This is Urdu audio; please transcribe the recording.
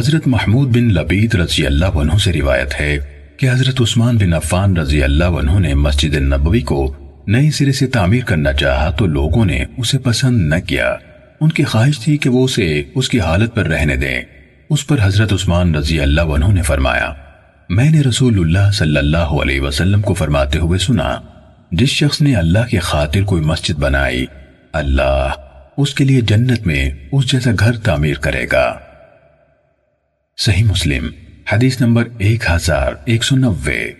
حضرت محمود بن لبید رضی اللہ عنہ سے روایت ہے کہ حضرت عثمان بن عفان رضی اللہ عنہ نے مسجد النبوی کو نئی سرے سے تعمیر کرنا چاہا تو لوگوں نے اسے پسند نہ کیا۔ ان کی خواہش تھی کہ وہ اسے اس کی حالت پر رہنے دیں۔ اس پر حضرت عثمان رضی اللہ عنہ نے فرمایا، میں نے رسول اللہ صلی اللہ علیہ وسلم کو فرماتے ہوئے سنا، جس شخص نے اللہ کی خاطر کوئی مسجد بنائی، اللہ اس کے لیے جنت میں اس جیسا گھر تعمیر کرے گا۔ صحیح مسلم حدیث نمبر ایک ہزار ایک سو نوے۔